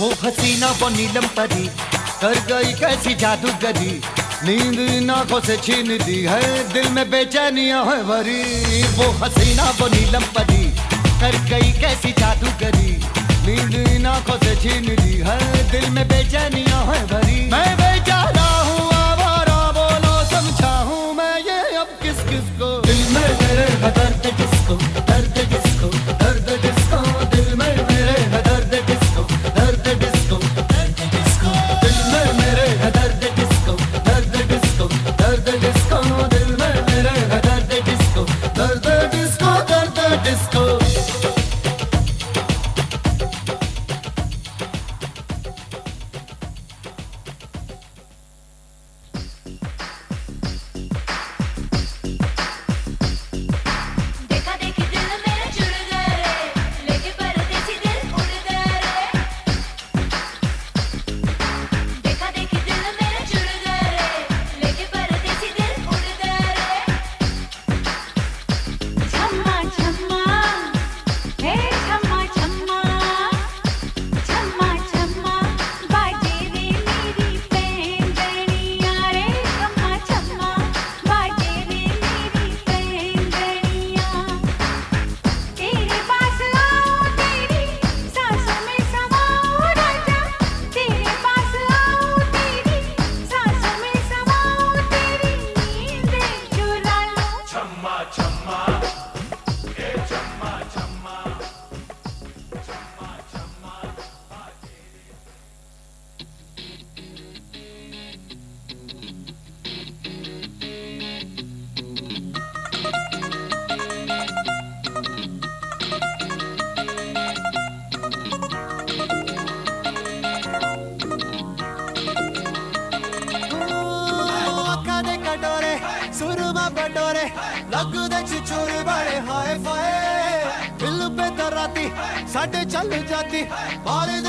वो हसीना वो नीलम परी कर गई कैसी जादूगरी। नींद इन आँखों से छीन दी है, दिल में बेचैनिया है भरी वो हसीना वो नीलम परी कर गई कैसी जादूगरी। नींद इन आँखों से छीन दी है, दिल में बेचैनिया है भरी मैं disco. Come on. ਲੱਗਦੇ ਛਿਛੋਰ ਬੜੇ ਹਾਏ ਫਾਏ ਦਿਲ ਪੇ ਤਰਾਤੀ ਸਾਡੇ ਚੱਲ ਜਾਤੀ। ਮਾਰੇ